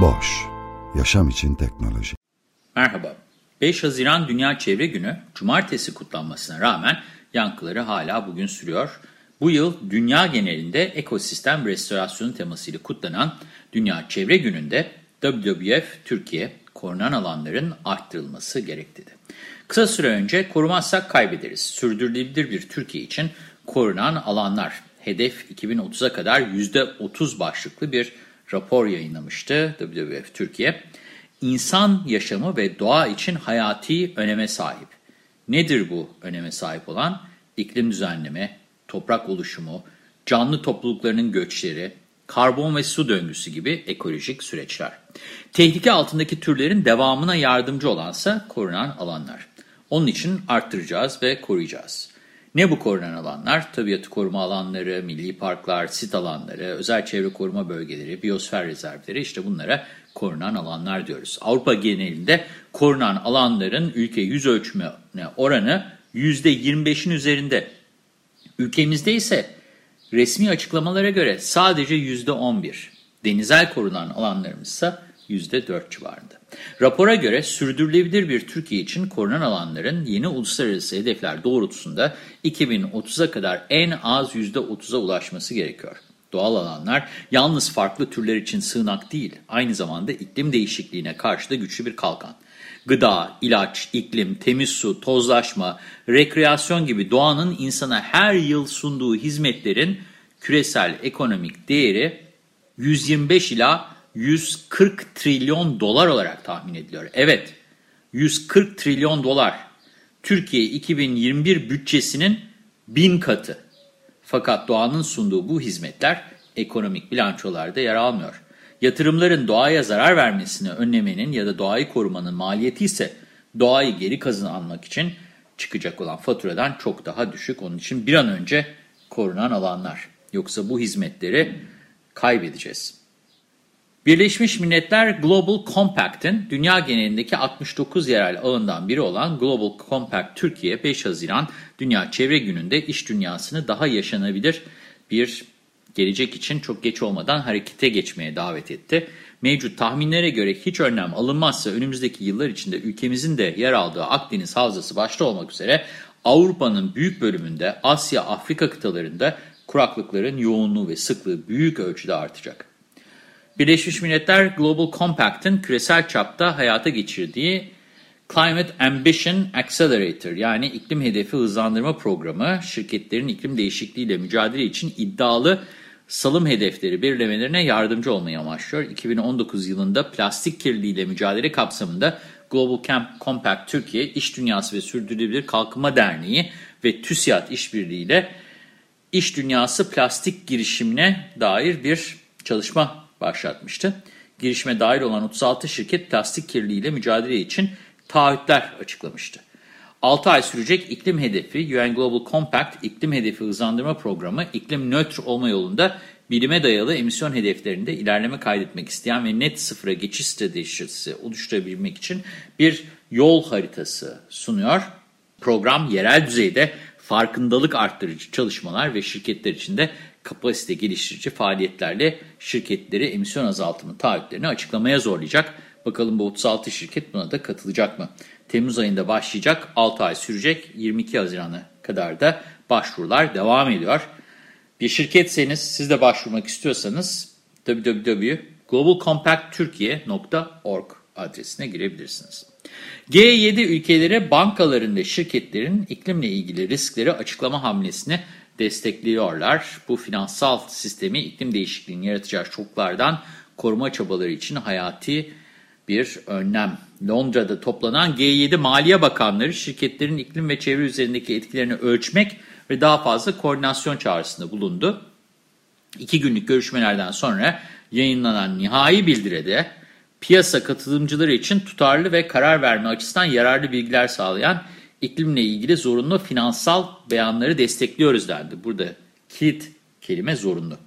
Boş, yaşam için teknoloji. Merhaba. 5 Haziran Dünya Çevre Günü, cumartesi kutlanmasına rağmen yankıları hala bugün sürüyor. Bu yıl dünya genelinde ekosistem restorasyonu temasıyla kutlanan Dünya Çevre Günü'nde WWF Türkiye, korunan alanların arttırılması gerektiği. Kısa süre önce korumazsak kaybederiz. Sürdürülebilir bir Türkiye için korunan alanlar. Hedef 2030'a kadar %30 başlıklı bir rapor yayınlamıştı WWF Türkiye. İnsan yaşamı ve doğa için hayati öneme sahip. Nedir bu öneme sahip olan? İklim düzenleme, toprak oluşumu, canlı topluluklarının göçleri, karbon ve su döngüsü gibi ekolojik süreçler. Tehlike altındaki türlerin devamına yardımcı olansa korunan alanlar. Onun için arttıracağız ve koruyacağız. Ne bu korunan alanlar? Tabiatı koruma alanları, milli parklar, sit alanları, özel çevre koruma bölgeleri, biyosfer rezervleri işte bunlara korunan alanlar diyoruz. Avrupa genelinde korunan alanların ülke yüz ölçümü oranı %25'in üzerinde. Ülkemizde ise resmi açıklamalara göre sadece %11. Denizel korunan alanlarımız ise %4 civarında. Rapora göre sürdürülebilir bir Türkiye için korunan alanların yeni uluslararası hedefler doğrultusunda 2030'a kadar en az %30'a ulaşması gerekiyor. Doğal alanlar yalnız farklı türler için sığınak değil, aynı zamanda iklim değişikliğine karşı da güçlü bir kalkan. Gıda, ilaç, iklim, temiz su, tozlaşma, rekreasyon gibi doğanın insana her yıl sunduğu hizmetlerin küresel ekonomik değeri 125 ila 140 trilyon dolar olarak tahmin ediliyor. Evet, 140 trilyon dolar. Türkiye 2021 bütçesinin bin katı. Fakat doğanın sunduğu bu hizmetler ekonomik bilançolarda yer almıyor. Yatırımların doğaya zarar vermesini önlemenin ya da doğayı korumanın maliyeti ise doğayı geri kazanmak için çıkacak olan faturadan çok daha düşük. Onun için bir an önce korunan alanlar. Yoksa bu hizmetleri kaybedeceğiz. Birleşmiş Milletler Global Compact'in dünya genelindeki 69 yerel ağından biri olan Global Compact Türkiye 5 Haziran Dünya Çevre Günü'nde iş dünyasını daha yaşanabilir bir gelecek için çok geç olmadan harekete geçmeye davet etti. Mevcut tahminlere göre hiç önlem alınmazsa önümüzdeki yıllar içinde ülkemizin de yer aldığı Akdeniz Havzası başta olmak üzere Avrupa'nın büyük bölümünde Asya, Afrika kıtalarında kuraklıkların yoğunluğu ve sıklığı büyük ölçüde artacak. Birleşmiş Milletler Global Compact'ın küresel çapta hayata geçirdiği Climate Ambition Accelerator yani iklim hedefi hızlandırma programı şirketlerin iklim değişikliğiyle mücadele için iddialı salım hedefleri belirlemelerine yardımcı olmayı amaçlıyor. 2019 yılında plastik kirliliğiyle mücadele kapsamında Global Camp Compact Türkiye, İş Dünyası ve Sürdürülebilir Kalkınma Derneği ve TÜSİAD işbirliğiyle İş Dünyası plastik girişimine dair bir çalışma başlatmıştı. Girişime dahil olan 36 şirket plastik kirliliğiyle mücadele için taahhütler açıklamıştı. 6 ay sürecek iklim hedefi UN Global Compact iklim hedefi hızlandırma programı iklim nötr olma yolunda bilime dayalı emisyon hedeflerinde ilerleme kaydetmek isteyen ve net sıfıra geçiş stratejisi oluşturabilmek için bir yol haritası sunuyor. Program yerel düzeyde farkındalık arttırıcı çalışmalar ve şirketler için de kapasite geliştirici faaliyetlerle şirketleri emisyon azaltımı taahhütlerini açıklamaya zorlayacak. Bakalım bu 36 şirket buna da katılacak mı? Temmuz ayında başlayacak, 6 ay sürecek, 22 Haziran'a kadar da başvurular devam ediyor. Bir şirketseniz, siz de başvurmak istiyorsanız www.globalcompactturkiye.org adresine girebilirsiniz. G7 ülkeleri bankaların ve şirketlerin iklimle ilgili riskleri açıklama hamlesini destekliyorlar. Bu finansal sistemi iklim değişikliğinin yaratacağı şoklardan koruma çabaları için hayati bir önlem. Londra'da toplanan G7 Maliye Bakanları şirketlerin iklim ve çevre üzerindeki etkilerini ölçmek ve daha fazla koordinasyon çağrısında bulundu. İki günlük görüşmelerden sonra yayınlanan nihai bildiride piyasa katılımcıları için tutarlı ve karar verme açısından yararlı bilgiler sağlayan iklimle ilgili zorunlu finansal beyanları destekliyoruz dendi. Burada kilit kelime zorunlu.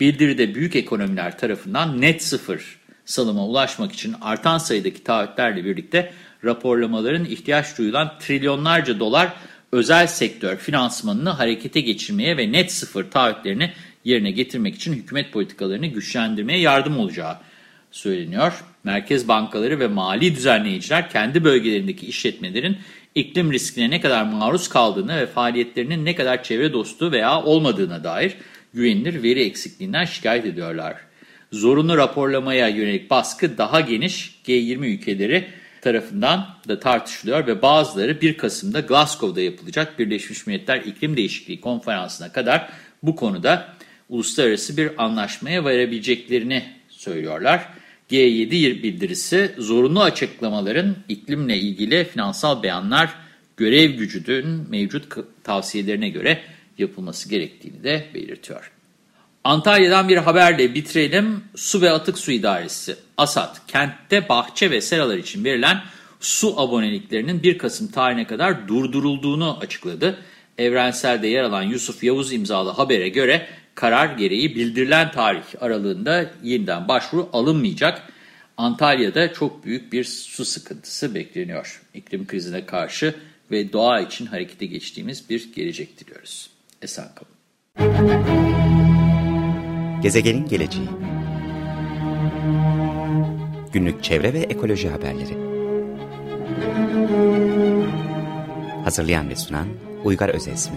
Bildiride büyük ekonomiler tarafından net sıfır salıma ulaşmak için artan sayıdaki taahhütlerle birlikte raporlamaların ihtiyaç duyulan trilyonlarca dolar özel sektör finansmanını harekete geçirmeye ve net sıfır taahhütlerini yerine getirmek için hükümet politikalarını güçlendirmeye yardım olacağı söyleniyor. Merkez bankaları ve mali düzenleyiciler kendi bölgelerindeki işletmelerin iklim riskine ne kadar maruz kaldığını ve faaliyetlerinin ne kadar çevre dostu veya olmadığına dair güvenilir veri eksikliğinden şikayet ediyorlar. Zorunlu raporlamaya yönelik baskı daha geniş G20 ülkeleri tarafından da tartışılıyor ve bazıları 1 Kasım'da Glasgow'da yapılacak Birleşmiş Milletler İklim Değişikliği Konferansı'na kadar bu konuda uluslararası bir anlaşmaya varabileceklerini söylüyorlar. G7 bildirisi zorunlu açıklamaların iklimle ilgili finansal beyanlar görev gücünün mevcut tavsiyelerine göre yapılması gerektiğini de belirtiyor. Antalya'dan bir haberle bitirelim. Su ve Atık Su İdaresi, ASAD, kentte bahçe ve seralar için verilen su aboneliklerinin 1 Kasım tarihine kadar durdurulduğunu açıkladı. Evrensel'de yer alan Yusuf Yavuz imzalı habere göre karar gereği bildirilen tarih aralığında yeniden başvuru alınmayacak. Antalya'da çok büyük bir su sıkıntısı bekleniyor. İklim krizine karşı ve doğa için harekete geçtiğimiz bir gelecek diliyoruz. Esen kalın. Gezegenin geleceği Günlük çevre ve ekoloji haberleri Hazırlayan ve sunan Uygar Özesmi